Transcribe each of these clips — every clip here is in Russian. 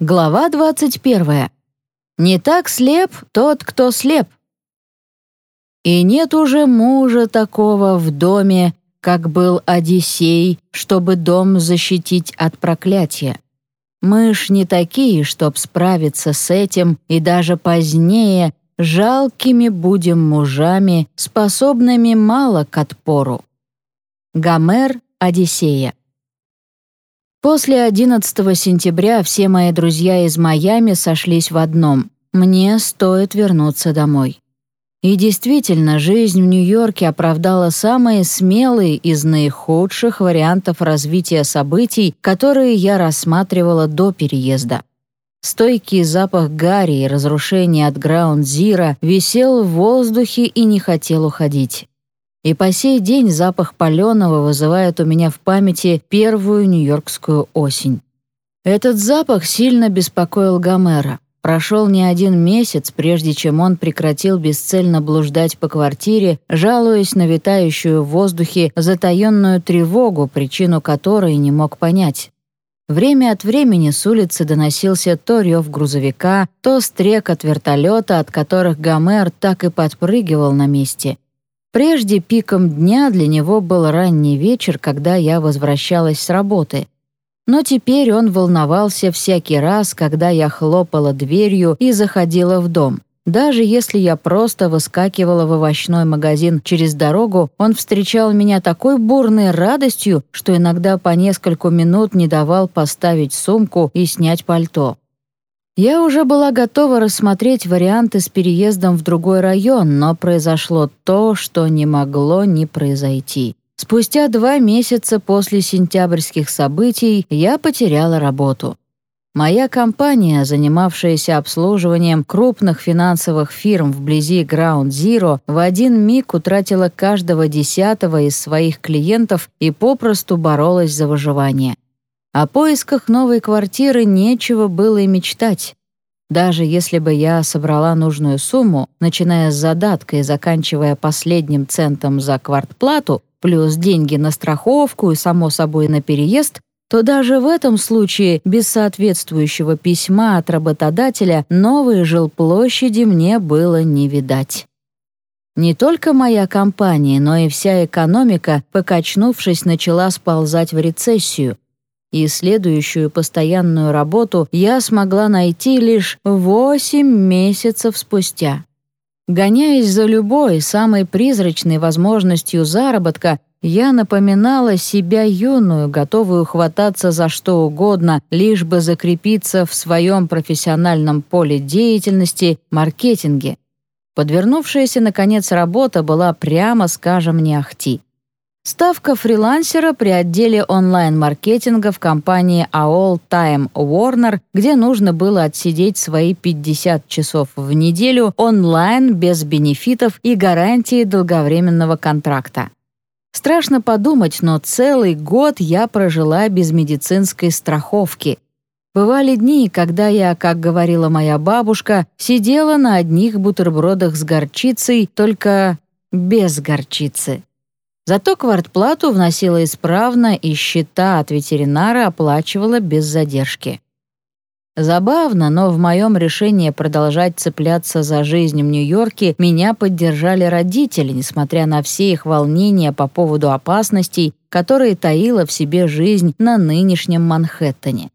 Глава 21. Не так слеп тот, кто слеп. И нет уже мужа такого в доме, как был Одиссей, чтобы дом защитить от проклятия. Мы ж не такие, чтоб справиться с этим, и даже позднее жалкими будем мужами, способными мало к отпору. Гомер, Одиссея. После 11 сентября все мои друзья из Майами сошлись в одном — мне стоит вернуться домой. И действительно, жизнь в Нью-Йорке оправдала самые смелые из наихудших вариантов развития событий, которые я рассматривала до переезда. Стойкий запах гари и разрушения от Граунд-Зира висел в воздухе и не хотел уходить. И по сей день запах паленого вызывает у меня в памяти первую нью-йоркскую осень. Этот запах сильно беспокоил Гомера. Прошел не один месяц, прежде чем он прекратил бесцельно блуждать по квартире, жалуясь на витающую в воздухе затаенную тревогу, причину которой не мог понять. Время от времени с улицы доносился то рев грузовика, то стрек от вертолета, от которых Гомер так и подпрыгивал на месте — Прежде пиком дня для него был ранний вечер, когда я возвращалась с работы. Но теперь он волновался всякий раз, когда я хлопала дверью и заходила в дом. Даже если я просто выскакивала в овощной магазин через дорогу, он встречал меня такой бурной радостью, что иногда по нескольку минут не давал поставить сумку и снять пальто. Я уже была готова рассмотреть варианты с переездом в другой район, но произошло то, что не могло не произойти. Спустя два месяца после сентябрьских событий я потеряла работу. Моя компания, занимавшаяся обслуживанием крупных финансовых фирм вблизи Ground Zero, в один миг утратила каждого десятого из своих клиентов и попросту боролась за выживание. О поисках новой квартиры нечего было и мечтать. Даже если бы я собрала нужную сумму, начиная с задатка и заканчивая последним центом за квартплату, плюс деньги на страховку и, само собой, на переезд, то даже в этом случае без соответствующего письма от работодателя новой жилплощади мне было не видать. Не только моя компания, но и вся экономика, покачнувшись, начала сползать в рецессию, и следующую постоянную работу я смогла найти лишь восемь месяцев спустя. Гоняясь за любой, самой призрачной возможностью заработка, я напоминала себя юную, готовую хвататься за что угодно, лишь бы закрепиться в своем профессиональном поле деятельности — маркетинге. Подвернувшаяся, наконец, работа была, прямо скажем, не ахти. Ставка фрилансера при отделе онлайн-маркетинга в компании AOL Time Warner, где нужно было отсидеть свои 50 часов в неделю онлайн без бенефитов и гарантии долговременного контракта. Страшно подумать, но целый год я прожила без медицинской страховки. Бывали дни, когда я, как говорила моя бабушка, сидела на одних бутербродах с горчицей, только без горчицы. Зато квартплату вносила исправно и счета от ветеринара оплачивала без задержки. Забавно, но в моем решении продолжать цепляться за жизнь в Нью-Йорке меня поддержали родители, несмотря на все их волнения по поводу опасностей, которые таила в себе жизнь на нынешнем Манхэттене.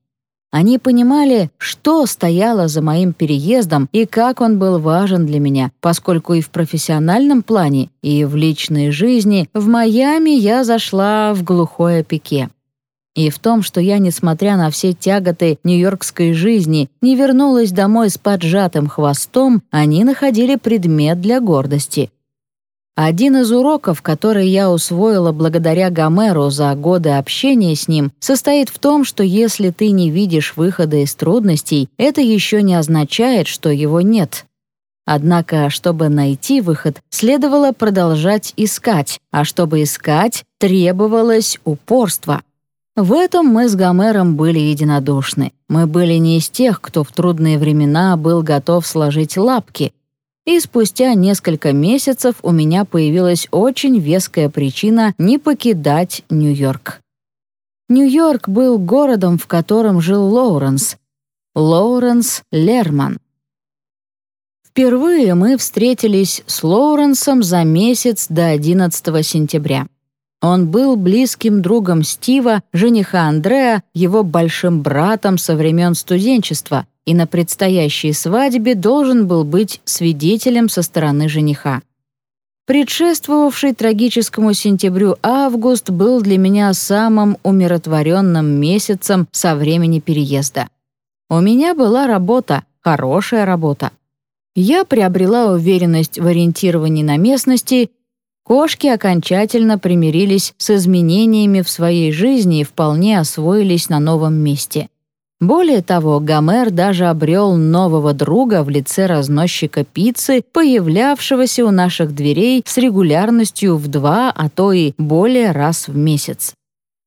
Они понимали, что стояло за моим переездом и как он был важен для меня, поскольку и в профессиональном плане, и в личной жизни в Майами я зашла в глухое пике. И в том, что я, несмотря на все тяготы нью-йоркской жизни, не вернулась домой с поджатым хвостом, они находили предмет для гордости — один из уроков, который я усвоила благодаря Гомеру за годы общения с ним, состоит в том, что если ты не видишь выхода из трудностей, это еще не означает, что его нет. Однако, чтобы найти выход, следовало продолжать искать, а чтобы искать, требовалось упорство. В этом мы с Гомером были единодушны. Мы были не из тех, кто в трудные времена был готов сложить лапки, и спустя несколько месяцев у меня появилась очень веская причина не покидать Нью-Йорк. Нью-Йорк был городом, в котором жил Лоуренс. Лоуренс Лерман. Впервые мы встретились с Лоуренсом за месяц до 11 сентября. Он был близким другом Стива, жениха Андреа, его большим братом со времен студенчества, и на предстоящей свадьбе должен был быть свидетелем со стороны жениха. Предшествовавший трагическому сентябрю август был для меня самым умиротворенным месяцем со времени переезда. У меня была работа, хорошая работа. Я приобрела уверенность в ориентировании на местности, кошки окончательно примирились с изменениями в своей жизни и вполне освоились на новом месте. Более того, Гомер даже обрел нового друга в лице разносчика пиццы, появлявшегося у наших дверей с регулярностью в два, а то и более раз в месяц.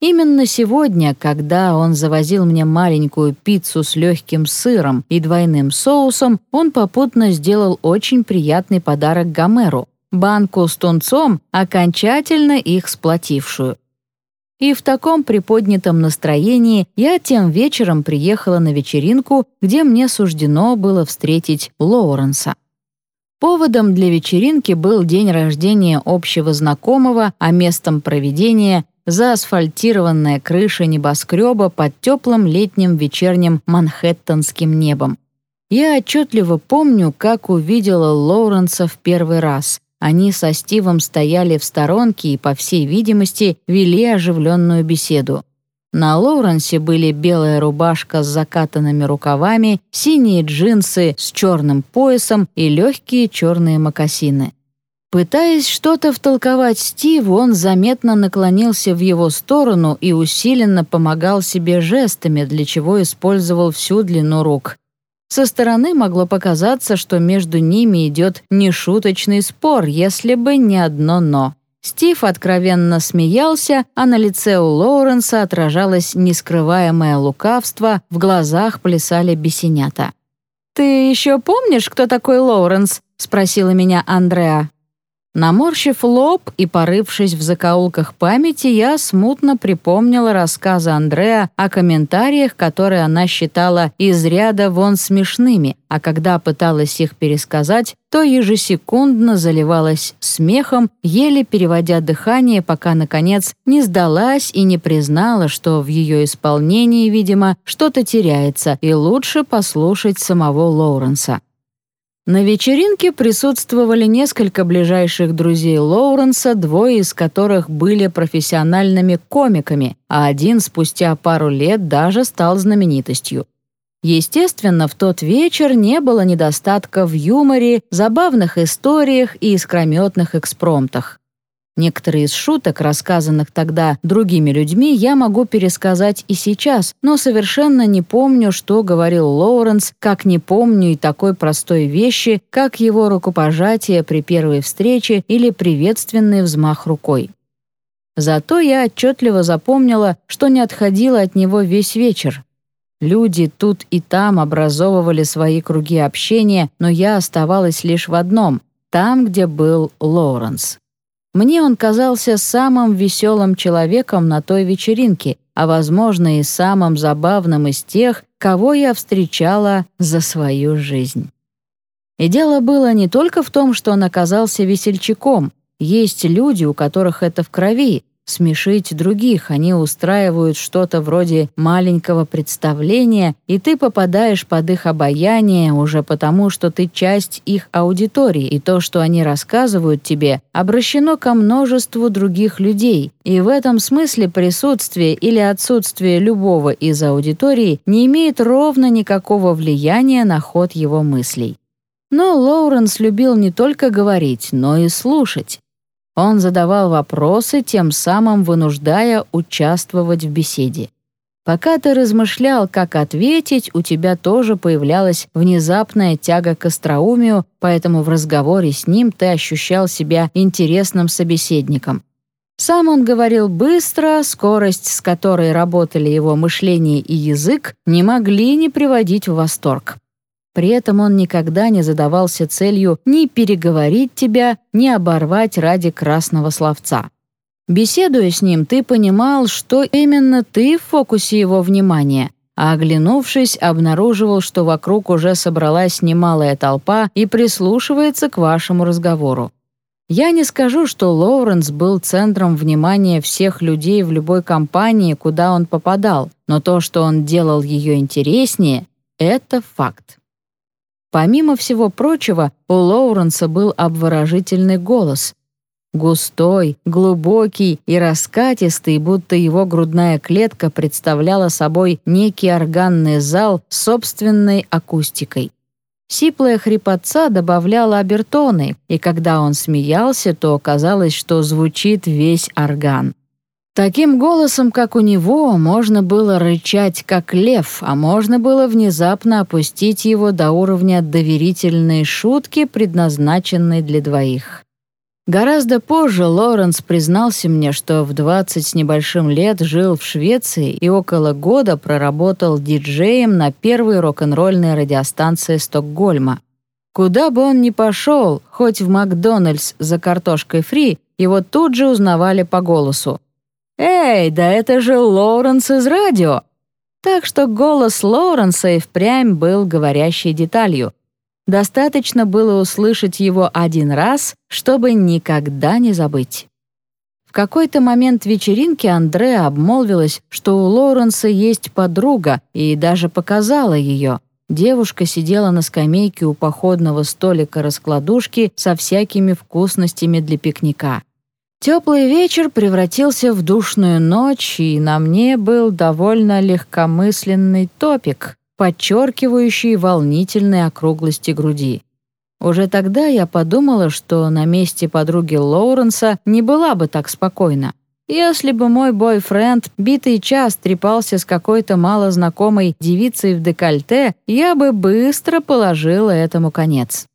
Именно сегодня, когда он завозил мне маленькую пиццу с легким сыром и двойным соусом, он попутно сделал очень приятный подарок Гомеру — банку с тунцом, окончательно их сплотившую. И в таком приподнятом настроении я тем вечером приехала на вечеринку, где мне суждено было встретить Лоуренса. Поводом для вечеринки был день рождения общего знакомого, а местом проведения — заасфальтированная крыша небоскреба под теплым летним вечерним манхэттенским небом. Я отчетливо помню, как увидела Лоуренса в первый раз. Они со Стивом стояли в сторонке и, по всей видимости, вели оживленную беседу. На Лоуренсе были белая рубашка с закатанными рукавами, синие джинсы с черным поясом и легкие черные мокасины. Пытаясь что-то втолковать Стиву, он заметно наклонился в его сторону и усиленно помогал себе жестами, для чего использовал всю длину рук. Со стороны могло показаться, что между ними идет нешуточный спор, если бы не одно «но». Стив откровенно смеялся, а на лице у Лоуренса отражалось нескрываемое лукавство, в глазах плясали бесенята. «Ты еще помнишь, кто такой Лоуренс?» — спросила меня Андреа. Наморщив лоб и порывшись в закоулках памяти, я смутно припомнила рассказы Андреа о комментариях, которые она считала из ряда вон смешными, а когда пыталась их пересказать, то ежесекундно заливалась смехом, еле переводя дыхание, пока, наконец, не сдалась и не признала, что в ее исполнении, видимо, что-то теряется, и лучше послушать самого Лоуренса. На вечеринке присутствовали несколько ближайших друзей Лоуренса, двое из которых были профессиональными комиками, а один спустя пару лет даже стал знаменитостью. Естественно, в тот вечер не было недостатка в юморе, забавных историях и искрометных экспромтах. Некоторые из шуток, рассказанных тогда другими людьми, я могу пересказать и сейчас, но совершенно не помню, что говорил Лоуренс, как не помню и такой простой вещи, как его рукопожатие при первой встрече или приветственный взмах рукой. Зато я отчетливо запомнила, что не отходила от него весь вечер. Люди тут и там образовывали свои круги общения, но я оставалась лишь в одном — там, где был Лоуренс. Мне он казался самым веселым человеком на той вечеринке, а, возможно, и самым забавным из тех, кого я встречала за свою жизнь. И дело было не только в том, что он оказался весельчаком. Есть люди, у которых это в крови, смешить других. Они устраивают что-то вроде маленького представления, и ты попадаешь под их обаяние уже потому, что ты часть их аудитории, и то, что они рассказывают тебе, обращено ко множеству других людей. И в этом смысле присутствие или отсутствие любого из аудитории не имеет ровно никакого влияния на ход его мыслей. Но Лоуренс любил не только говорить, но и слушать. Он задавал вопросы, тем самым вынуждая участвовать в беседе. Пока ты размышлял, как ответить, у тебя тоже появлялась внезапная тяга к остроумию, поэтому в разговоре с ним ты ощущал себя интересным собеседником. Сам он говорил быстро, скорость, с которой работали его мышление и язык, не могли не приводить в восторг. При этом он никогда не задавался целью ни переговорить тебя, ни оборвать ради красного словца. Беседуя с ним, ты понимал, что именно ты в фокусе его внимания, а оглянувшись, обнаруживал, что вокруг уже собралась немалая толпа и прислушивается к вашему разговору. Я не скажу, что Лоуренс был центром внимания всех людей в любой компании, куда он попадал, но то, что он делал ее интереснее, это факт. Помимо всего прочего, у Лоуренса был обворожительный голос. Густой, глубокий и раскатистый, будто его грудная клетка представляла собой некий органный зал с собственной акустикой. Сиплая хрипотца добавляла обертоны, и когда он смеялся, то казалось, что звучит весь орган. Таким голосом, как у него, можно было рычать, как лев, а можно было внезапно опустить его до уровня доверительной шутки, предназначенной для двоих. Гораздо позже Лоренс признался мне, что в 20 с небольшим лет жил в Швеции и около года проработал диджеем на первой рок-н-ролльной радиостанции Стокгольма. Куда бы он ни пошел, хоть в Макдональдс за картошкой фри, его тут же узнавали по голосу. «Эй, да это же Лоуренс из радио!» Так что голос Лоуренса и впрямь был говорящей деталью. Достаточно было услышать его один раз, чтобы никогда не забыть. В какой-то момент вечеринки Андреа обмолвилась, что у Лоуренса есть подруга, и даже показала ее. Девушка сидела на скамейке у походного столика раскладушки со всякими вкусностями для пикника. Теплый вечер превратился в душную ночь, и на мне был довольно легкомысленный топик, подчеркивающий волнительные округлости груди. Уже тогда я подумала, что на месте подруги Лоуренса не была бы так спокойна. Если бы мой бойфренд битый час трепался с какой-то малознакомой девицей в декольте, я бы быстро положила этому конец.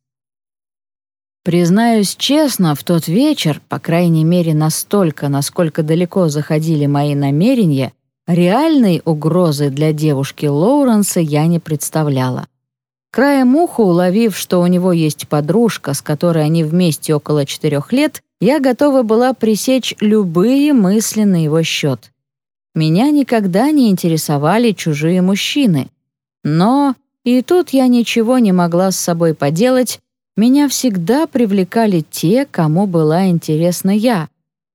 Признаюсь честно, в тот вечер, по крайней мере настолько, насколько далеко заходили мои намерения, реальной угрозы для девушки Лоуренса я не представляла. Краем уха, уловив, что у него есть подружка, с которой они вместе около четырех лет, я готова была пресечь любые мысли на его счет. Меня никогда не интересовали чужие мужчины. Но и тут я ничего не могла с собой поделать, меня всегда привлекали те, кому была интересна я.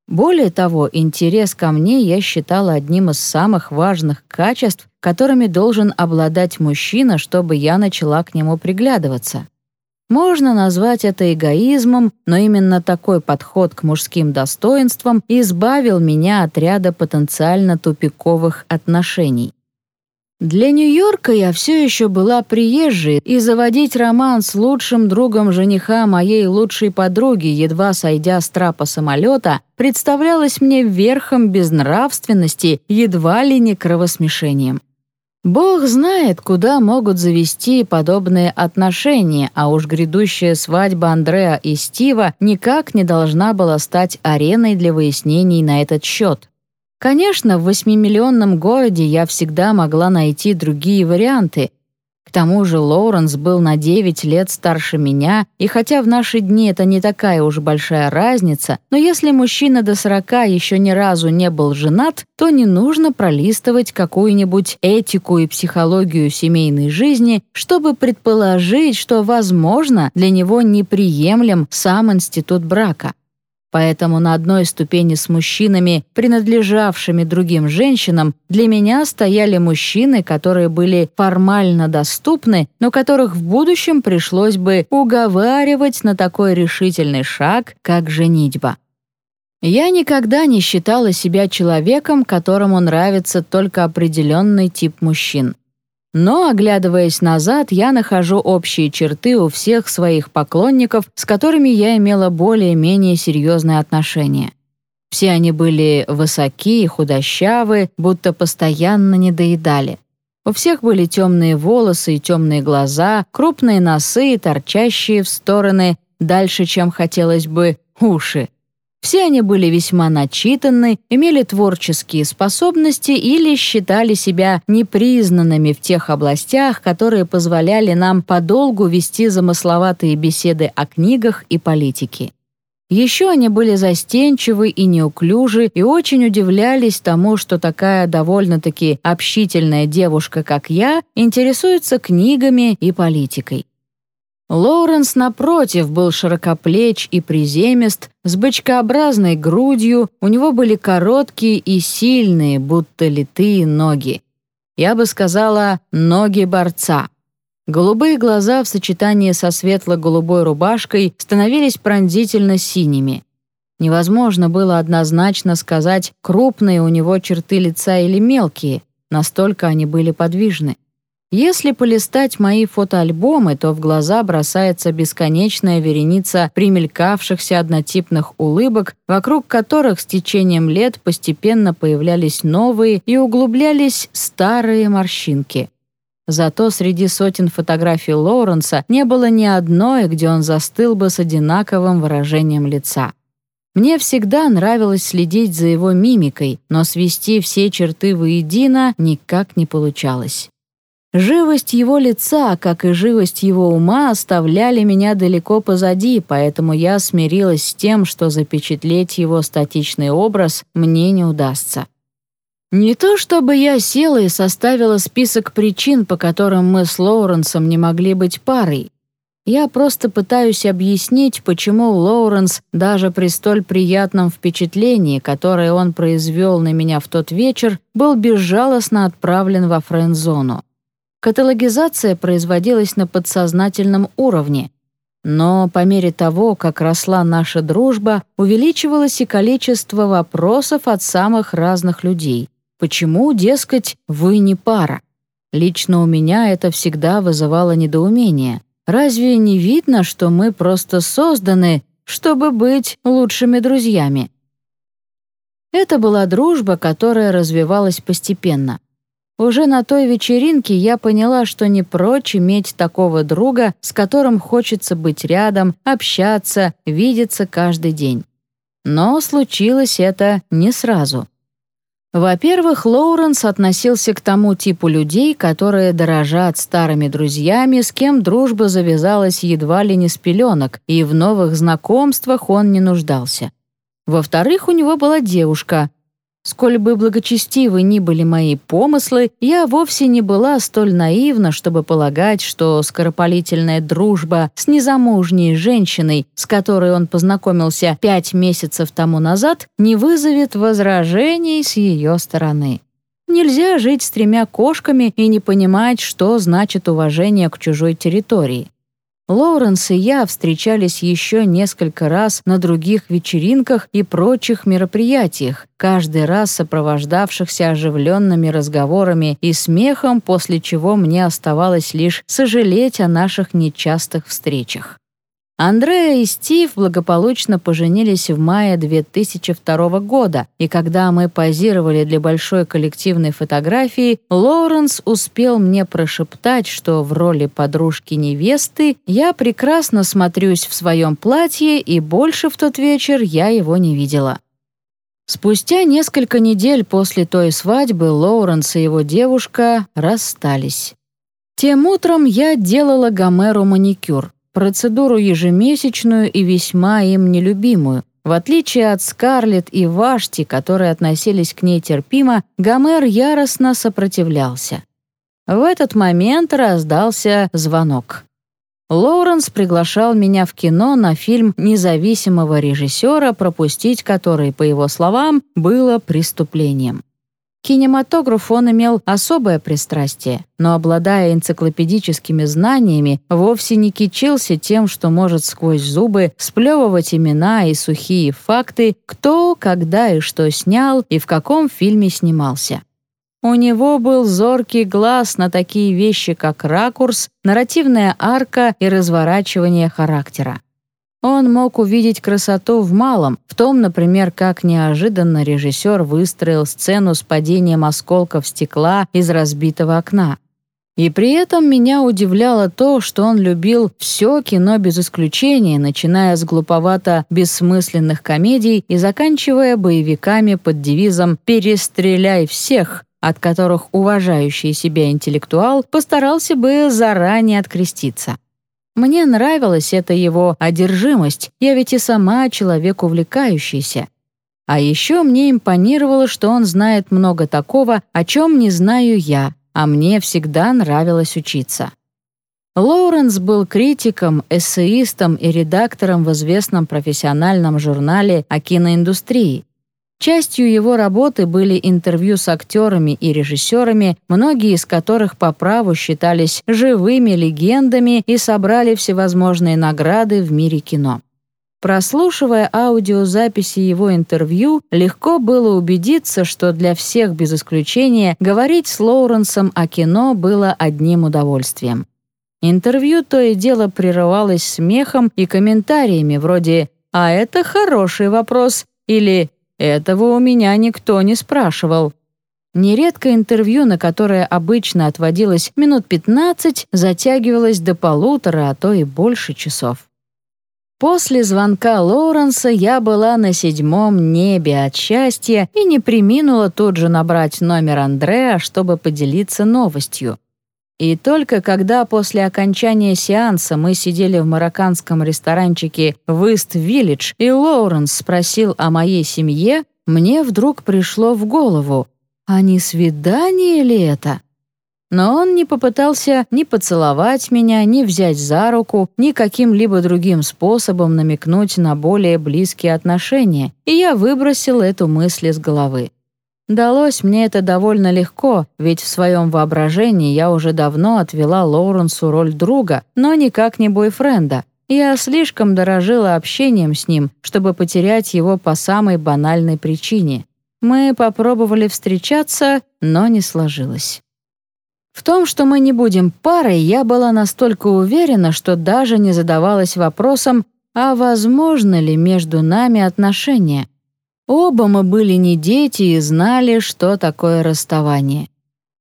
Более того, интерес ко мне я считала одним из самых важных качеств, которыми должен обладать мужчина, чтобы я начала к нему приглядываться. Можно назвать это эгоизмом, но именно такой подход к мужским достоинствам избавил меня от ряда потенциально тупиковых отношений. Для Нью-Йорка я все еще была приезжей, и заводить роман с лучшим другом жениха моей лучшей подруги, едва сойдя с трапа самолета, представлялось мне верхом безнравственности, едва ли не кровосмешением. Бог знает, куда могут завести подобные отношения, а уж грядущая свадьба Андреа и Стива никак не должна была стать ареной для выяснений на этот счет. Конечно, в восьмимиллионном городе я всегда могла найти другие варианты. К тому же Лоуренс был на 9 лет старше меня, и хотя в наши дни это не такая уж большая разница, но если мужчина до 40 еще ни разу не был женат, то не нужно пролистывать какую-нибудь этику и психологию семейной жизни, чтобы предположить, что, возможно, для него неприемлем сам институт брака. Поэтому на одной ступени с мужчинами, принадлежавшими другим женщинам, для меня стояли мужчины, которые были формально доступны, но которых в будущем пришлось бы уговаривать на такой решительный шаг, как женитьба. Я никогда не считала себя человеком, которому нравится только определенный тип мужчин. Но, оглядываясь назад, я нахожу общие черты у всех своих поклонников, с которыми я имела более-менее серьезные отношения. Все они были высоки и худощавы, будто постоянно недоедали. У всех были темные волосы и темные глаза, крупные носы и торчащие в стороны, дальше, чем хотелось бы, уши. Все они были весьма начитаны, имели творческие способности или считали себя непризнанными в тех областях, которые позволяли нам подолгу вести замысловатые беседы о книгах и политике. Еще они были застенчивы и неуклюжи и очень удивлялись тому, что такая довольно-таки общительная девушка, как я, интересуется книгами и политикой. Лоуренс, напротив, был широкоплеч и приземист, с бычкообразной грудью, у него были короткие и сильные, будто литые ноги. Я бы сказала, ноги борца. Голубые глаза в сочетании со светло-голубой рубашкой становились пронзительно синими. Невозможно было однозначно сказать, крупные у него черты лица или мелкие, настолько они были подвижны. Если полистать мои фотоальбомы, то в глаза бросается бесконечная вереница примелькавшихся однотипных улыбок, вокруг которых с течением лет постепенно появлялись новые и углублялись старые морщинки. Зато среди сотен фотографий Лоуренса не было ни одной, где он застыл бы с одинаковым выражением лица. Мне всегда нравилось следить за его мимикой, но свести все черты воедино никак не получалось. Живость его лица, как и живость его ума, оставляли меня далеко позади, поэтому я смирилась с тем, что запечатлеть его статичный образ мне не удастся. Не то чтобы я села и составила список причин, по которым мы с Лоуренсом не могли быть парой. Я просто пытаюсь объяснить, почему Лоуренс, даже при столь приятном впечатлении, которое он произвел на меня в тот вечер, был безжалостно отправлен во френд-зону. Каталогизация производилась на подсознательном уровне, но по мере того, как росла наша дружба, увеличивалось и количество вопросов от самых разных людей. Почему, дескать, вы не пара? Лично у меня это всегда вызывало недоумение. Разве не видно, что мы просто созданы, чтобы быть лучшими друзьями? Это была дружба, которая развивалась постепенно. Уже на той вечеринке я поняла, что не прочь иметь такого друга, с которым хочется быть рядом, общаться, видеться каждый день. Но случилось это не сразу. Во-первых, Лоуренс относился к тому типу людей, которые дорожат старыми друзьями, с кем дружба завязалась едва ли не с пеленок, и в новых знакомствах он не нуждался. Во-вторых, у него была девушка, Сколь бы благочестивы ни были мои помыслы, я вовсе не была столь наивна, чтобы полагать, что скоропалительная дружба с незамужней женщиной, с которой он познакомился пять месяцев тому назад, не вызовет возражений с ее стороны. Нельзя жить с тремя кошками и не понимать, что значит уважение к чужой территории. Лоуренс и я встречались еще несколько раз на других вечеринках и прочих мероприятиях, каждый раз сопровождавшихся оживленными разговорами и смехом, после чего мне оставалось лишь сожалеть о наших нечастых встречах. Андреа и Стив благополучно поженились в мае 2002 года, и когда мы позировали для большой коллективной фотографии, Лоуренс успел мне прошептать, что в роли подружки-невесты я прекрасно смотрюсь в своем платье, и больше в тот вечер я его не видела. Спустя несколько недель после той свадьбы Лоуренс и его девушка расстались. Тем утром я делала Гомеру маникюр процедуру ежемесячную и весьма им нелюбимую. В отличие от Скарлетт и Вашти, которые относились к ней терпимо, Гомер яростно сопротивлялся. В этот момент раздался звонок. Лоуренс приглашал меня в кино на фильм независимого режиссера, пропустить который, по его словам, было преступлением кинематограф он имел особое пристрастие, но, обладая энциклопедическими знаниями, вовсе не кичился тем, что может сквозь зубы сплевывать имена и сухие факты, кто, когда и что снял и в каком фильме снимался. У него был зоркий глаз на такие вещи, как ракурс, нарративная арка и разворачивание характера. Он мог увидеть красоту в малом, в том, например, как неожиданно режиссер выстроил сцену с падением осколков стекла из разбитого окна. И при этом меня удивляло то, что он любил все кино без исключения, начиная с глуповато бессмысленных комедий и заканчивая боевиками под девизом «Перестреляй всех», от которых уважающий себя интеллектуал постарался бы заранее откреститься. Мне нравилась эта его одержимость, я ведь и сама человек увлекающийся. А еще мне импонировало, что он знает много такого, о чем не знаю я, а мне всегда нравилось учиться. Лоуренс был критиком, эссеистом и редактором в известном профессиональном журнале о киноиндустрии. Частью его работы были интервью с актерами и режиссерами, многие из которых по праву считались живыми легендами и собрали всевозможные награды в мире кино. Прослушивая аудиозаписи его интервью, легко было убедиться, что для всех без исключения говорить с Лоуренсом о кино было одним удовольствием. Интервью то и дело прерывалось смехом и комментариями вроде «А это хороший вопрос» или «Этого у меня никто не спрашивал». Нередко интервью, на которое обычно отводилось минут 15, затягивалось до полутора, а то и больше часов. После звонка Лоуренса я была на седьмом небе от счастья и не приминула тут же набрать номер Андреа, чтобы поделиться новостью. И только когда после окончания сеанса мы сидели в марокканском ресторанчике «Выст Виллидж» и Лоуренс спросил о моей семье, мне вдруг пришло в голову, а не свидание ли это? Но он не попытался ни поцеловать меня, ни взять за руку, ни каким-либо другим способом намекнуть на более близкие отношения, и я выбросил эту мысль из головы. Далось мне это довольно легко, ведь в своем воображении я уже давно отвела Лоуренсу роль друга, но никак не бойфренда. Я слишком дорожила общением с ним, чтобы потерять его по самой банальной причине. Мы попробовали встречаться, но не сложилось. В том, что мы не будем парой, я была настолько уверена, что даже не задавалась вопросом, а возможно ли между нами отношения. Оба мы были не дети и знали, что такое расставание.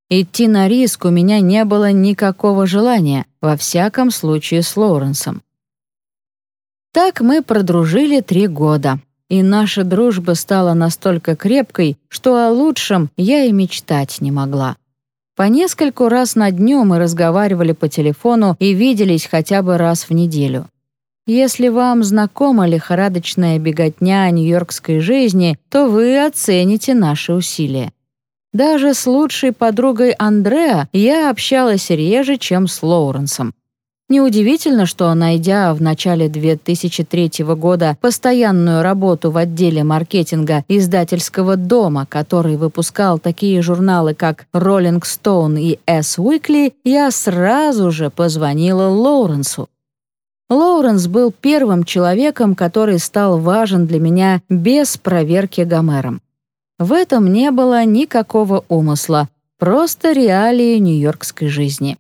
Идти на риск у меня не было никакого желания, во всяком случае с Лоуренсом. Так мы продружили три года, и наша дружба стала настолько крепкой, что о лучшем я и мечтать не могла. По нескольку раз на дню мы разговаривали по телефону и виделись хотя бы раз в неделю. Если вам знакома лихорадочная беготня нью-йоркской жизни, то вы оцените наши усилия. Даже с лучшей подругой Андреа я общалась реже, чем с Лоуренсом. Неудивительно, что, найдя в начале 2003 года постоянную работу в отделе маркетинга издательского дома, который выпускал такие журналы, как Rolling Stone и S Weekly, я сразу же позвонила Лоуренсу. Лоуренс был первым человеком, который стал важен для меня без проверки Гомером. В этом не было никакого умысла, просто реалии нью-йоркской жизни.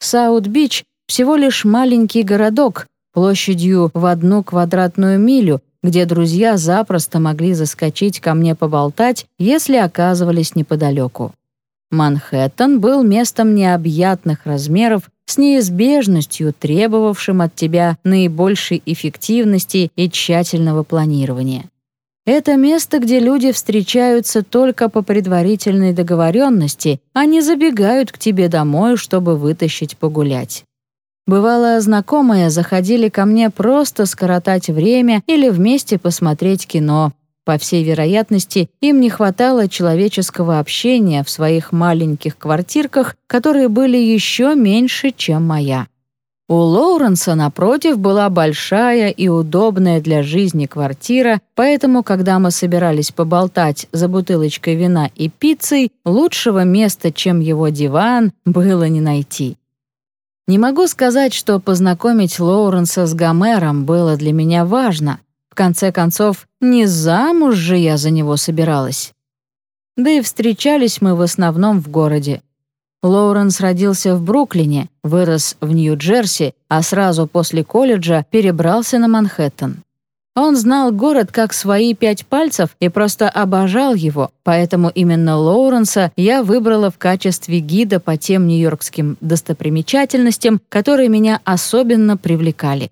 Саут-Бич всего лишь маленький городок площадью в одну квадратную милю, где друзья запросто могли заскочить ко мне поболтать, если оказывались неподалеку. Манхэттен был местом необъятных размеров с неизбежностью, требовавшим от тебя наибольшей эффективности и тщательного планирования. Это место, где люди встречаются только по предварительной договоренности, а не забегают к тебе домой, чтобы вытащить погулять. Бывало, знакомые заходили ко мне просто скоротать время или вместе посмотреть кино. По всей вероятности, им не хватало человеческого общения в своих маленьких квартирках, которые были еще меньше, чем моя. У Лоуренса, напротив, была большая и удобная для жизни квартира, поэтому, когда мы собирались поболтать за бутылочкой вина и пиццей, лучшего места, чем его диван, было не найти. Не могу сказать, что познакомить Лоуренса с Гомером было для меня важно. В конце концов, не замуж же я за него собиралась. Да и встречались мы в основном в городе. Лоуренс родился в Бруклине, вырос в Нью-Джерси, а сразу после колледжа перебрался на Манхэттен. Он знал город как свои пять пальцев и просто обожал его, поэтому именно Лоуренса я выбрала в качестве гида по тем нью-йоркским достопримечательностям, которые меня особенно привлекали.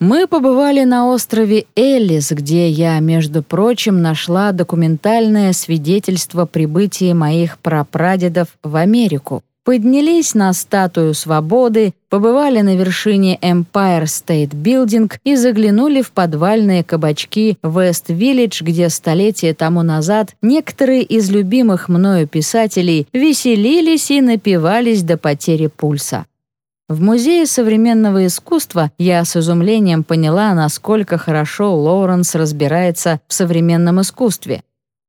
Мы побывали на острове Эллис, где я, между прочим, нашла документальное свидетельство прибытия моих прапрадедов в Америку, поднялись на статую свободы, побывали на вершине Empire State Building и заглянули в подвальные кабачки West-Village, где столетия тому назад некоторые из любимых мною писателей веселились и напивались до потери пульса. В Музее современного искусства я с изумлением поняла, насколько хорошо Лоуренс разбирается в современном искусстве.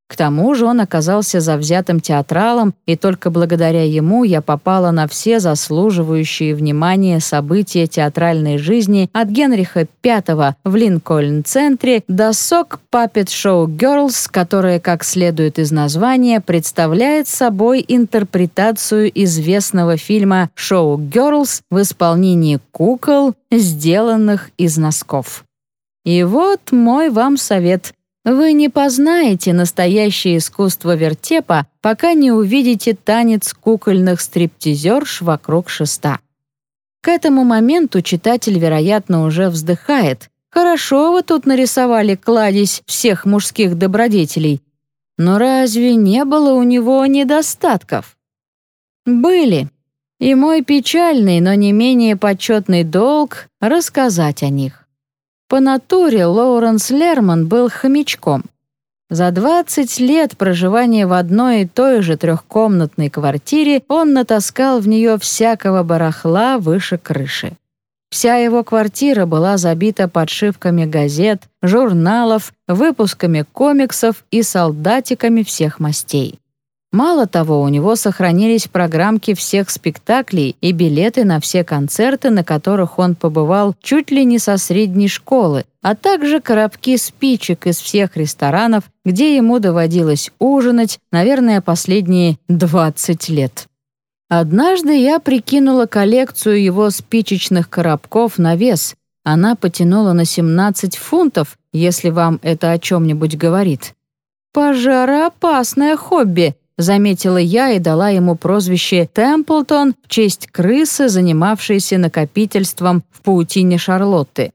К тому же он оказался завзятым театралом, и только благодаря ему я попала на все заслуживающие внимания события театральной жизни от Генриха V в Линкольн-центре до Сок Puppet Show Girls, которая, как следует из названия, представляет собой интерпретацию известного фильма «Шоу Girls» в исполнении кукол, сделанных из носков. И вот мой вам совет. Вы не познаете настоящее искусство вертепа, пока не увидите танец кукольных стриптизерш вокруг шеста. К этому моменту читатель, вероятно, уже вздыхает. «Хорошо вы тут нарисовали кладезь всех мужских добродетелей. Но разве не было у него недостатков?» «Были. И мой печальный, но не менее почетный долг — рассказать о них. По натуре Лоуренс Лерман был хомячком. За 20 лет проживания в одной и той же трехкомнатной квартире он натаскал в нее всякого барахла выше крыши. Вся его квартира была забита подшивками газет, журналов, выпусками комиксов и солдатиками всех мастей. Мало того, у него сохранились программки всех спектаклей и билеты на все концерты, на которых он побывал чуть ли не со средней школы, а также коробки спичек из всех ресторанов, где ему доводилось ужинать, наверное, последние 20 лет. Однажды я прикинула коллекцию его спичечных коробков на вес. Она потянула на 17 фунтов, если вам это о чем-нибудь говорит. Пожароопасное хобби, заметила я и дала ему прозвище Темплтон в честь крысы, занимавшейся накопительством в паутине Шарлотты.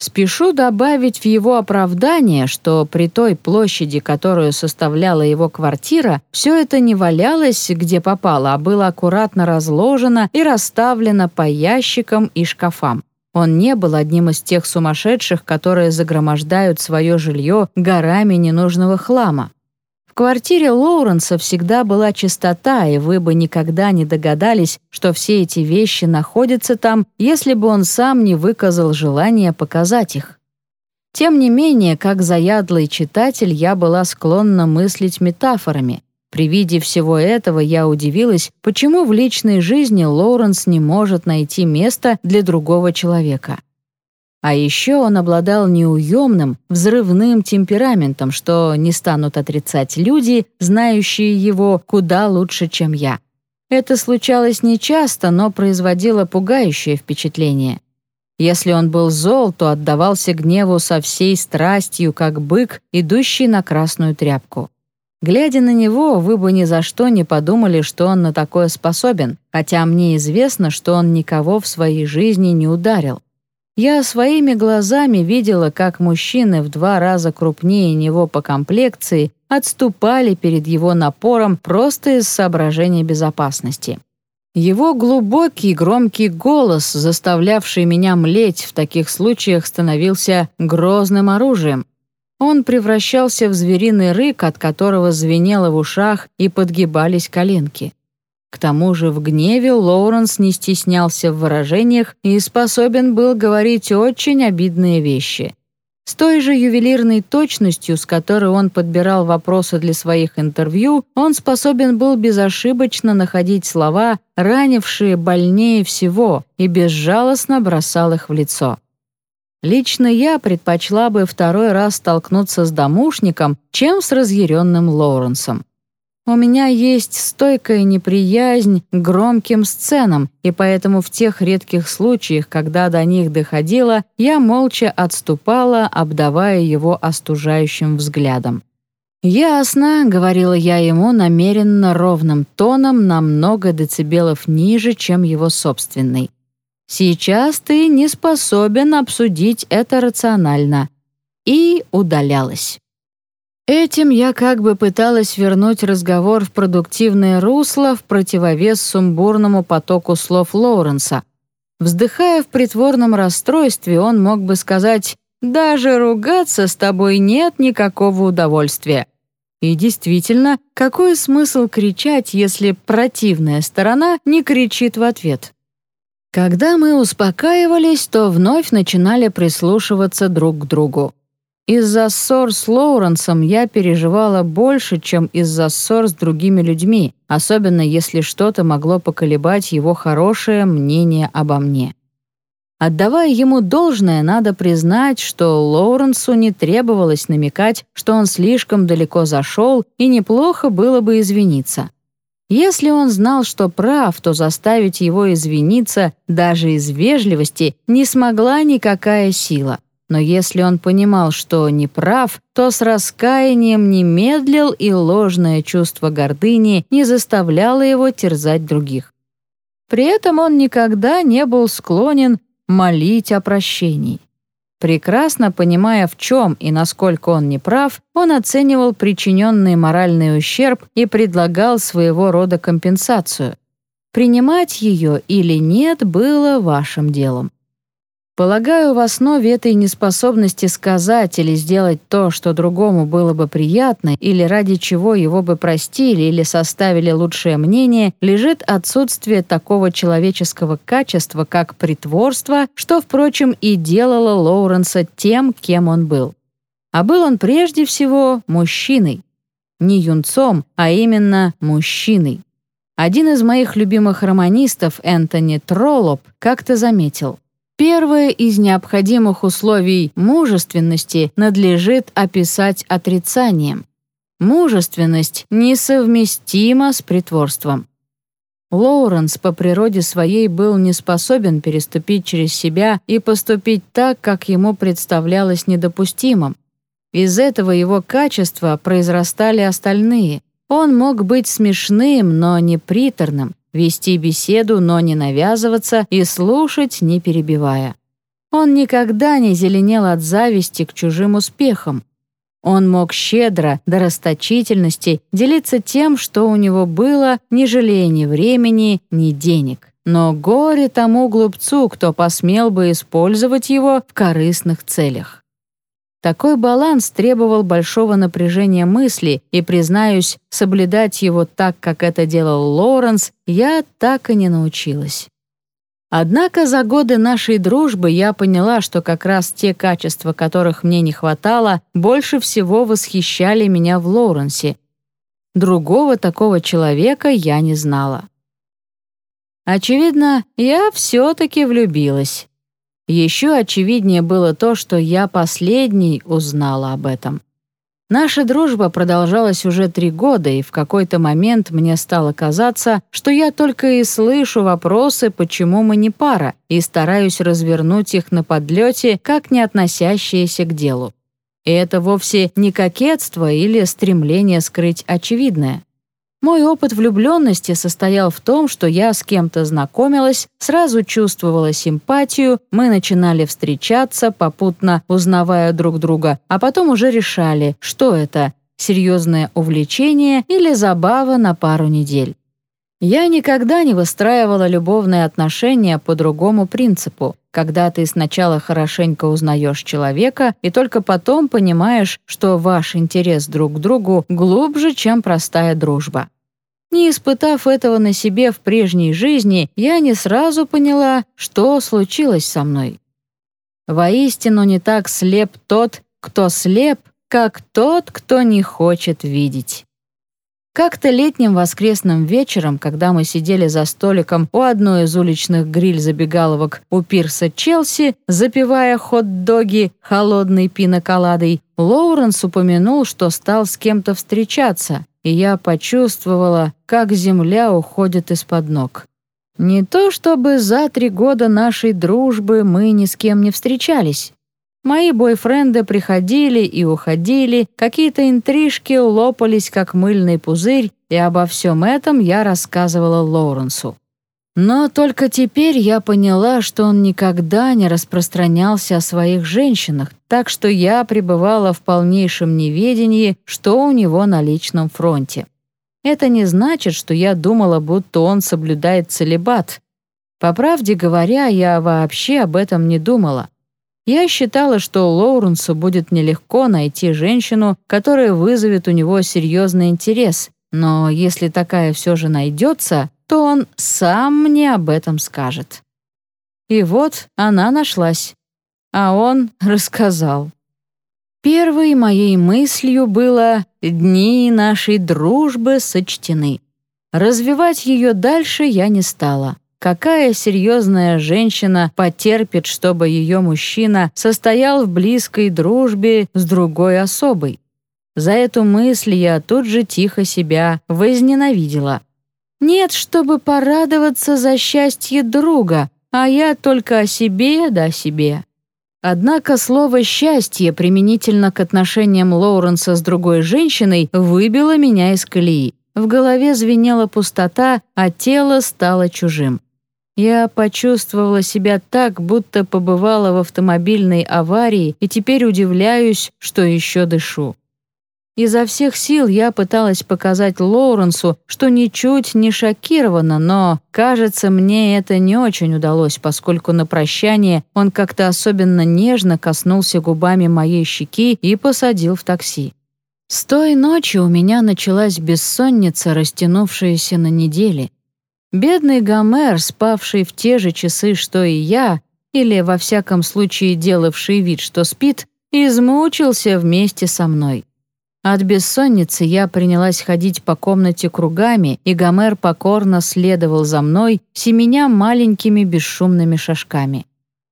Спешу добавить в его оправдание, что при той площади, которую составляла его квартира, все это не валялось где попало, а было аккуратно разложено и расставлено по ящикам и шкафам. Он не был одним из тех сумасшедших, которые загромождают свое жилье горами ненужного хлама квартире Лоуренса всегда была чистота, и вы бы никогда не догадались, что все эти вещи находятся там, если бы он сам не выказал желание показать их. Тем не менее, как заядлый читатель, я была склонна мыслить метафорами. При виде всего этого я удивилась, почему в личной жизни Лоуренс не может найти место для другого человека. А еще он обладал неуемным, взрывным темпераментом, что не станут отрицать люди, знающие его куда лучше, чем я. Это случалось нечасто, но производило пугающее впечатление. Если он был зол, то отдавался гневу со всей страстью, как бык, идущий на красную тряпку. Глядя на него, вы бы ни за что не подумали, что он на такое способен, хотя мне известно, что он никого в своей жизни не ударил. Я своими глазами видела, как мужчины в два раза крупнее него по комплекции отступали перед его напором просто из соображения безопасности. Его глубокий громкий голос, заставлявший меня млеть в таких случаях, становился грозным оружием. Он превращался в звериный рык, от которого звенело в ушах и подгибались коленки. К тому же в гневе Лоуренс не стеснялся в выражениях и способен был говорить очень обидные вещи. С той же ювелирной точностью, с которой он подбирал вопросы для своих интервью, он способен был безошибочно находить слова, ранившие больнее всего, и безжалостно бросал их в лицо. Лично я предпочла бы второй раз столкнуться с домушником, чем с разъяренным Лоуренсом. У меня есть стойкая неприязнь к громким сценам, и поэтому в тех редких случаях, когда до них доходило, я молча отступала, обдавая его остужающим взглядом. «Ясно», — говорила я ему намеренно ровным тоном на много децибелов ниже, чем его собственный. «Сейчас ты не способен обсудить это рационально». И удалялась. Этим я как бы пыталась вернуть разговор в продуктивное русло в противовес сумбурному потоку слов Лоуренса. Вздыхая в притворном расстройстве, он мог бы сказать «Даже ругаться с тобой нет никакого удовольствия». И действительно, какой смысл кричать, если противная сторона не кричит в ответ? Когда мы успокаивались, то вновь начинали прислушиваться друг к другу. Из-за ссор с Лоуренсом я переживала больше, чем из-за ссор с другими людьми, особенно если что-то могло поколебать его хорошее мнение обо мне. Отдавая ему должное, надо признать, что Лоуренсу не требовалось намекать, что он слишком далеко зашел, и неплохо было бы извиниться. Если он знал, что прав, то заставить его извиниться даже из вежливости не смогла никакая сила. Но если он понимал, что не прав, то с раскаянием не медлил, и ложное чувство гордыни не заставляло его терзать других. При этом он никогда не был склонен молить о прощении. Прекрасно понимая, в чем и насколько он неправ, он оценивал причиненный моральный ущерб и предлагал своего рода компенсацию. Принимать ее или нет было вашим делом. Полагаю, в основе этой неспособности сказать или сделать то, что другому было бы приятно, или ради чего его бы простили или составили лучшее мнение, лежит отсутствие такого человеческого качества, как притворство, что, впрочем, и делало Лоуренса тем, кем он был. А был он прежде всего мужчиной. Не юнцом, а именно мужчиной. Один из моих любимых романистов, Энтони Троллоп, как-то заметил – Первое из необходимых условий мужественности надлежит описать отрицанием. Мужественность несовместима с притворством. Лоуренс по природе своей был не способен переступить через себя и поступить так, как ему представлялось недопустимым. Из этого его качества произрастали остальные. Он мог быть смешным, но не приторным, вести беседу, но не навязываться и слушать, не перебивая. Он никогда не зеленел от зависти к чужим успехам. Он мог щедро, до расточительности, делиться тем, что у него было, не жалея ни времени, ни денег. Но горе тому глупцу, кто посмел бы использовать его в корыстных целях. Такой баланс требовал большого напряжения мысли, и, признаюсь, соблюдать его так, как это делал Лоуренс, я так и не научилась. Однако за годы нашей дружбы я поняла, что как раз те качества, которых мне не хватало, больше всего восхищали меня в Лоуренсе. Другого такого человека я не знала. Очевидно, я все-таки влюбилась. Еще очевиднее было то, что я последний узнала об этом. Наша дружба продолжалась уже три года, и в какой-то момент мне стало казаться, что я только и слышу вопросы, почему мы не пара, и стараюсь развернуть их на подлете, как не относящиеся к делу. И это вовсе не кокетство или стремление скрыть очевидное. Мой опыт влюбленности состоял в том, что я с кем-то знакомилась, сразу чувствовала симпатию, мы начинали встречаться, попутно узнавая друг друга, а потом уже решали, что это — серьезное увлечение или забава на пару недель. Я никогда не выстраивала любовные отношения по другому принципу, когда ты сначала хорошенько узнаешь человека и только потом понимаешь, что ваш интерес друг к другу глубже, чем простая дружба. Не испытав этого на себе в прежней жизни, я не сразу поняла, что случилось со мной. Воистину не так слеп тот, кто слеп, как тот, кто не хочет видеть. Как-то летним воскресным вечером, когда мы сидели за столиком у одной из уличных гриль-забегаловок у пирса Челси, запивая хот-доги холодной пиноколадой, Лоуренс упомянул, что стал с кем-то встречаться, и я почувствовала, как земля уходит из-под ног. Не то чтобы за три года нашей дружбы мы ни с кем не встречались. Мои бойфренды приходили и уходили, какие-то интрижки лопались, как мыльный пузырь, и обо всем этом я рассказывала Лоуренсу. Но только теперь я поняла, что он никогда не распространялся о своих женщинах, так что я пребывала в полнейшем неведении, что у него на личном фронте. Это не значит, что я думала, будто он соблюдает целебат. По правде говоря, я вообще об этом не думала. Я считала, что Лоуренсу будет нелегко найти женщину, которая вызовет у него серьезный интерес, но если такая все же найдется, то он сам мне об этом скажет. И вот она нашлась. А он рассказал. Первой моей мыслью было «Дни нашей дружбы сочтены». Развивать ее дальше я не стала. Какая серьезная женщина потерпит, чтобы ее мужчина состоял в близкой дружбе с другой особой? За эту мысль я тут же тихо себя возненавидела. Нет, чтобы порадоваться за счастье друга, а я только о себе да о себе. Однако слово «счастье» применительно к отношениям Лоуренса с другой женщиной выбило меня из колеи. В голове звенела пустота, а тело стало чужим. Я почувствовала себя так, будто побывала в автомобильной аварии и теперь удивляюсь, что еще дышу. Изо всех сил я пыталась показать Лоуренсу, что ничуть не шокирована, но, кажется, мне это не очень удалось, поскольку на прощание он как-то особенно нежно коснулся губами моей щеки и посадил в такси. С той ночи у меня началась бессонница, растянувшаяся на недели. Бедный Гомер, спавший в те же часы, что и я, или, во всяком случае, делавший вид, что спит, измучился вместе со мной. От бессонницы я принялась ходить по комнате кругами, и Гомер покорно следовал за мной, семеня маленькими бесшумными шажками.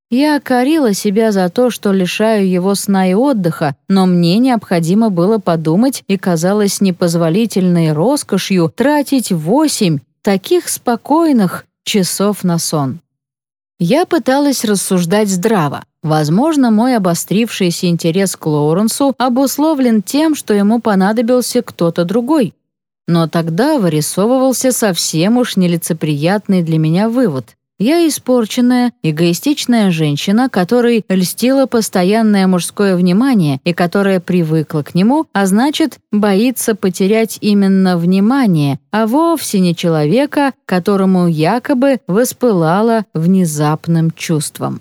Я корила себя за то, что лишаю его сна и отдыха, но мне необходимо было подумать и казалось непозволительной роскошью тратить восемь таких спокойных часов на сон. Я пыталась рассуждать здраво. Возможно, мой обострившийся интерес к Лоуренсу обусловлен тем, что ему понадобился кто-то другой. Но тогда вырисовывался совсем уж нелицеприятный для меня вывод. Я испорченная, эгоистичная женщина, которой льстило постоянное мужское внимание и которая привыкла к нему, а значит, боится потерять именно внимание, а вовсе не человека, которому якобы воспылало внезапным чувством.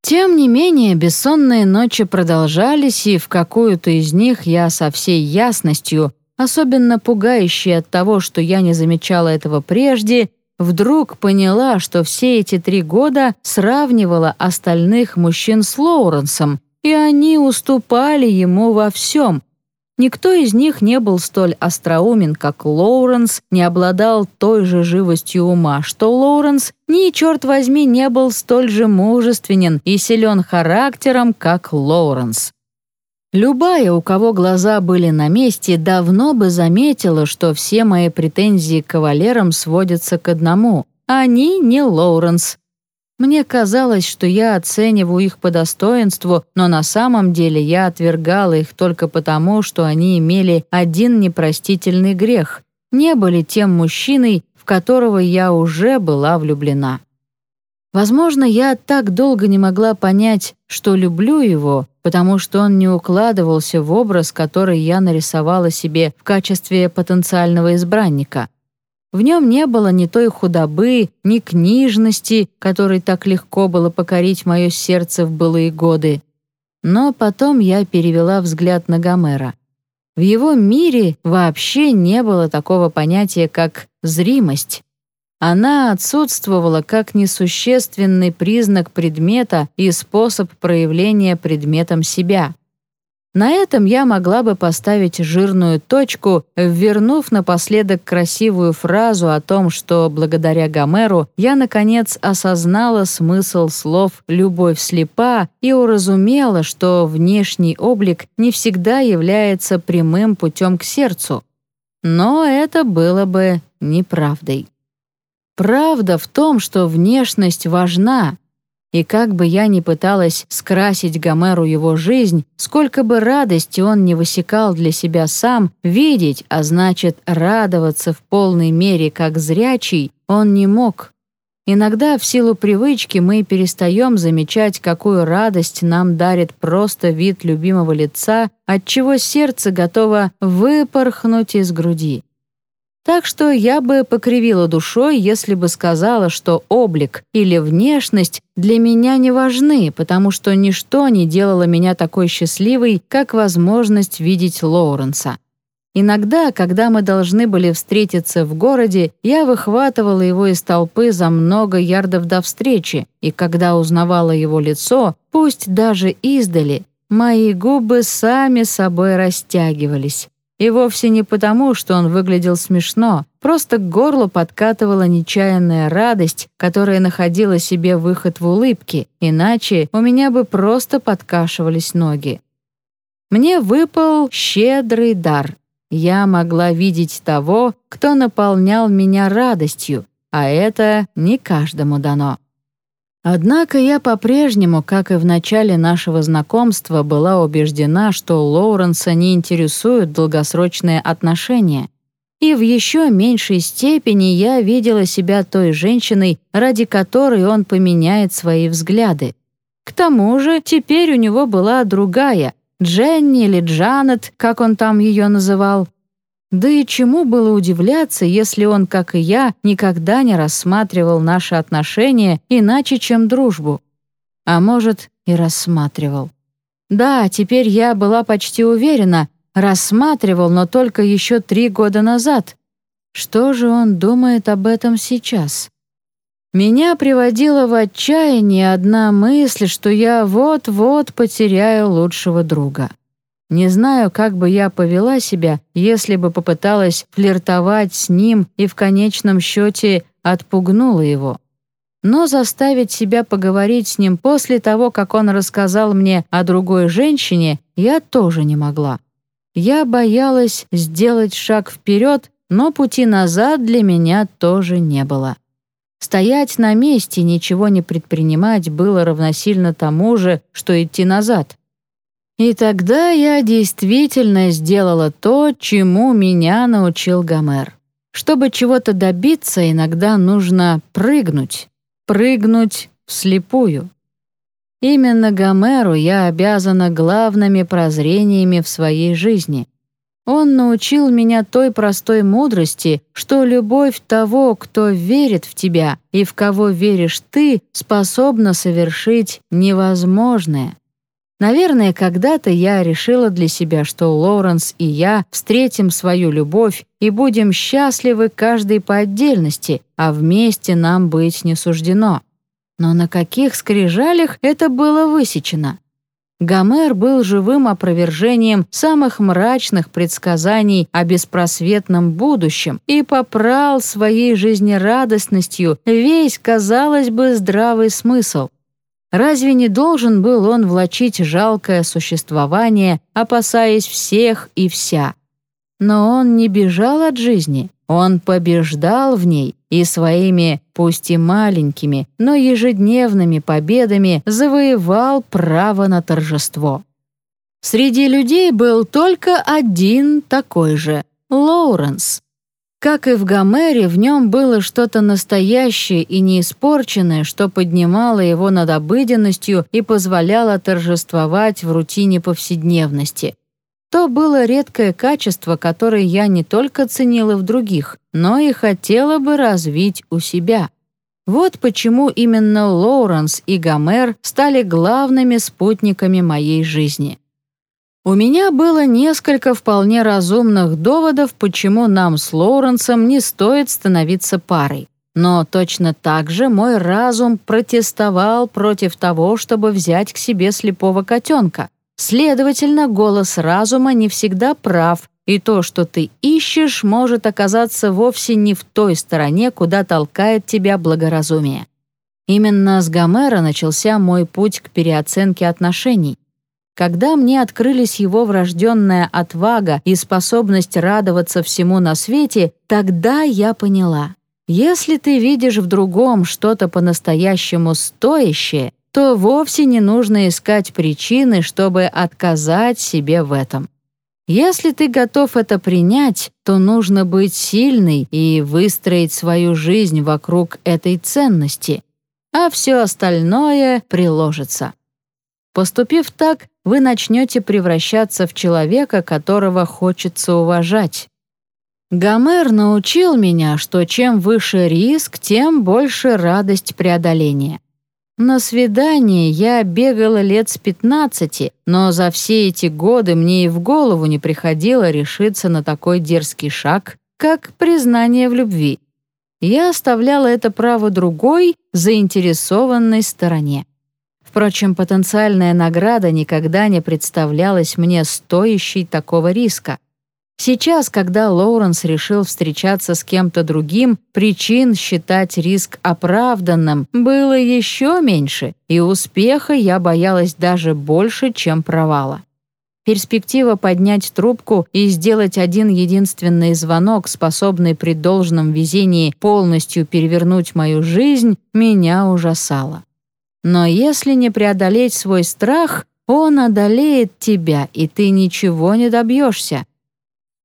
Тем не менее, бессонные ночи продолжались, и в какую-то из них я со всей ясностью, особенно пугающей от того, что я не замечала этого прежде, вдруг поняла, что все эти три года сравнивала остальных мужчин с Лоуренсом, и они уступали ему во всем. Никто из них не был столь остроумен, как Лоуренс, не обладал той же живостью ума, что Лоуренс, ни, черт возьми, не был столь же мужественен и силен характером, как Лоуренс. Любая, у кого глаза были на месте, давно бы заметила, что все мои претензии к кавалерам сводятся к одному. Они не Лоуренс. Мне казалось, что я оцениваю их по достоинству, но на самом деле я отвергала их только потому, что они имели один непростительный грех — не были тем мужчиной, в которого я уже была влюблена. Возможно, я так долго не могла понять, что люблю его, потому что он не укладывался в образ, который я нарисовала себе в качестве потенциального избранника. В нем не было ни той худобы, ни книжности, которой так легко было покорить мое сердце в былые годы. Но потом я перевела взгляд на Гомера. В его мире вообще не было такого понятия, как «зримость». Она отсутствовала как несущественный признак предмета и способ проявления предметом себя. На этом я могла бы поставить жирную точку, вернув напоследок красивую фразу о том, что благодаря Гомеру я, наконец, осознала смысл слов «любовь слепа» и уразумела, что внешний облик не всегда является прямым путем к сердцу. Но это было бы неправдой. Правда в том, что внешность важна, и как бы я ни пыталась скрасить Гомеру его жизнь, сколько бы радости он не высекал для себя сам, видеть, а значит радоваться в полной мере как зрячий, он не мог. Иногда в силу привычки мы перестаем замечать, какую радость нам дарит просто вид любимого лица, отчего сердце готово выпорхнуть из груди. Так что я бы покривила душой, если бы сказала, что облик или внешность для меня не важны, потому что ничто не делало меня такой счастливой, как возможность видеть Лоуренса. Иногда, когда мы должны были встретиться в городе, я выхватывала его из толпы за много ярдов до встречи, и когда узнавала его лицо, пусть даже издали, мои губы сами собой растягивались. И вовсе не потому, что он выглядел смешно, просто к горлу подкатывала нечаянная радость, которая находила себе выход в улыбке, иначе у меня бы просто подкашивались ноги. Мне выпал щедрый дар я могла видеть того, кто наполнял меня радостью, а это не каждому дано. Однако я по-прежнему, как и в начале нашего знакомства, была убеждена, что Лоуренса не интересуют долгосрочные отношения. И в еще меньшей степени я видела себя той женщиной, ради которой он поменяет свои взгляды. К тому же теперь у него была другая, Дженни или Джанет, как он там ее называл. Да и чему было удивляться, если он, как и я, никогда не рассматривал наши отношения иначе, чем дружбу? А может, и рассматривал. Да, теперь я была почти уверена, рассматривал, но только еще три года назад. Что же он думает об этом сейчас? Меня приводила в отчаяние одна мысль, что я вот-вот потеряю лучшего друга. Не знаю, как бы я повела себя, если бы попыталась флиртовать с ним и в конечном счете отпугнула его. Но заставить себя поговорить с ним после того, как он рассказал мне о другой женщине, я тоже не могла. Я боялась сделать шаг вперед, но пути назад для меня тоже не было. Стоять на месте и ничего не предпринимать было равносильно тому же, что идти назад. И тогда я действительно сделала то, чему меня научил Гомер. Чтобы чего-то добиться, иногда нужно прыгнуть. Прыгнуть вслепую. Именно Гомеру я обязана главными прозрениями в своей жизни. Он научил меня той простой мудрости, что любовь того, кто верит в тебя и в кого веришь ты, способна совершить невозможное. Наверное, когда-то я решила для себя, что Лоуренс и я встретим свою любовь и будем счастливы каждый по отдельности, а вместе нам быть не суждено. Но на каких скрижалях это было высечено? Гомер был живым опровержением самых мрачных предсказаний о беспросветном будущем и попрал своей жизнерадостностью весь, казалось бы, здравый смысл. Разве не должен был он влачить жалкое существование, опасаясь всех и вся? Но он не бежал от жизни, он побеждал в ней и своими, пусть и маленькими, но ежедневными победами завоевал право на торжество. Среди людей был только один такой же — Лоуренс. Как и в Гомере, в нем было что-то настоящее и неиспорченное, что поднимало его над обыденностью и позволяло торжествовать в рутине повседневности — то было редкое качество, которое я не только ценила в других, но и хотела бы развить у себя. Вот почему именно Лоуренс и Гомер стали главными спутниками моей жизни. У меня было несколько вполне разумных доводов, почему нам с Лоуренсом не стоит становиться парой. Но точно так же мой разум протестовал против того, чтобы взять к себе слепого котенка. Следовательно, голос разума не всегда прав, и то, что ты ищешь, может оказаться вовсе не в той стороне, куда толкает тебя благоразумие. Именно с Гомера начался мой путь к переоценке отношений. Когда мне открылись его врожденная отвага и способность радоваться всему на свете, тогда я поняла. Если ты видишь в другом что-то по-настоящему стоящее, то вовсе не нужно искать причины, чтобы отказать себе в этом. Если ты готов это принять, то нужно быть сильной и выстроить свою жизнь вокруг этой ценности, а все остальное приложится. Поступив так, вы начнете превращаться в человека, которого хочется уважать. Гомер научил меня, что чем выше риск, тем больше радость преодоления. На свидание я бегала лет с 15, но за все эти годы мне и в голову не приходило решиться на такой дерзкий шаг, как признание в любви. Я оставляла это право другой, заинтересованной стороне. Впрочем, потенциальная награда никогда не представлялась мне стоящей такого риска. Сейчас, когда Лоуренс решил встречаться с кем-то другим, причин считать риск оправданным было еще меньше, и успеха я боялась даже больше, чем провала. Перспектива поднять трубку и сделать один единственный звонок, способный при должном везении полностью перевернуть мою жизнь, меня ужасала. Но если не преодолеть свой страх, он одолеет тебя, и ты ничего не добьешься.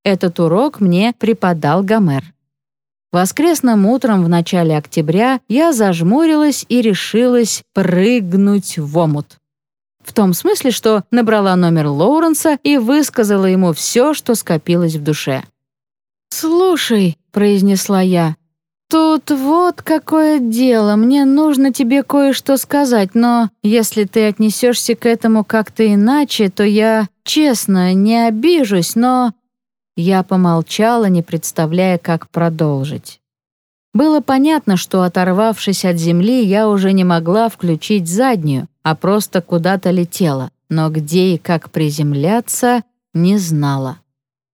Этот урок мне преподал Гомер. Воскресным утром в начале октября я зажмурилась и решилась прыгнуть в омут. В том смысле, что набрала номер Лоуренса и высказала ему все, что скопилось в душе. «Слушай», — произнесла я, — «тут вот какое дело, мне нужно тебе кое-что сказать, но если ты отнесешься к этому как-то иначе, то я, честно, не обижусь, но я помолчала, не представляя, как продолжить. Было понятно, что, оторвавшись от земли, я уже не могла включить заднюю, а просто куда-то летела, но где и как приземляться, не знала.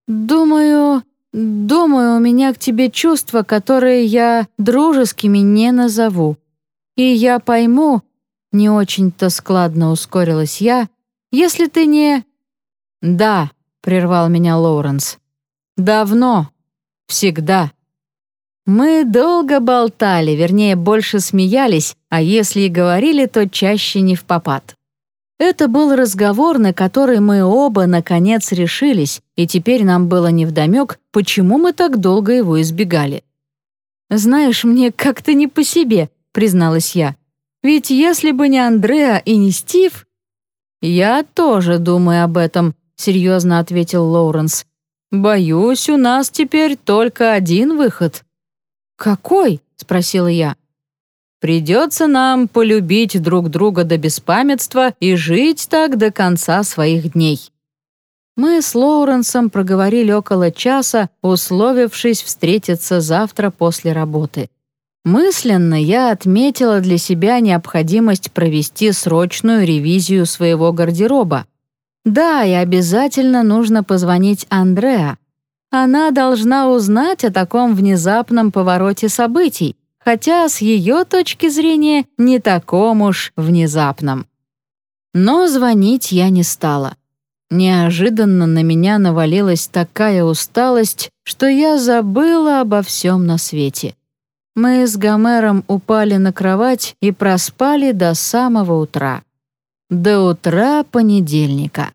«Думаю, думаю, у меня к тебе чувства, которые я дружескими не назову. И я пойму, не очень-то складно ускорилась я, если ты не...» «Да», — прервал меня Лоуренс, Давно. Всегда. Мы долго болтали, вернее, больше смеялись, а если и говорили, то чаще не в попад. Это был разговор, на который мы оба наконец решились, и теперь нам было невдомёк, почему мы так долго его избегали. «Знаешь, мне как-то не по себе», — призналась я. «Ведь если бы не Андреа и не Стив...» «Я тоже думаю об этом», — серьезно ответил Лоуренс. «Боюсь, у нас теперь только один выход». «Какой?» — спросила я. «Придется нам полюбить друг друга до беспамятства и жить так до конца своих дней». Мы с Лоуренсом проговорили около часа, условившись встретиться завтра после работы. Мысленно я отметила для себя необходимость провести срочную ревизию своего гардероба. Да, и обязательно нужно позвонить Андреа. Она должна узнать о таком внезапном повороте событий, хотя с ее точки зрения не таком уж внезапном. Но звонить я не стала. Неожиданно на меня навалилась такая усталость, что я забыла обо всем на свете. Мы с Гомером упали на кровать и проспали до самого утра. До утра понедельника.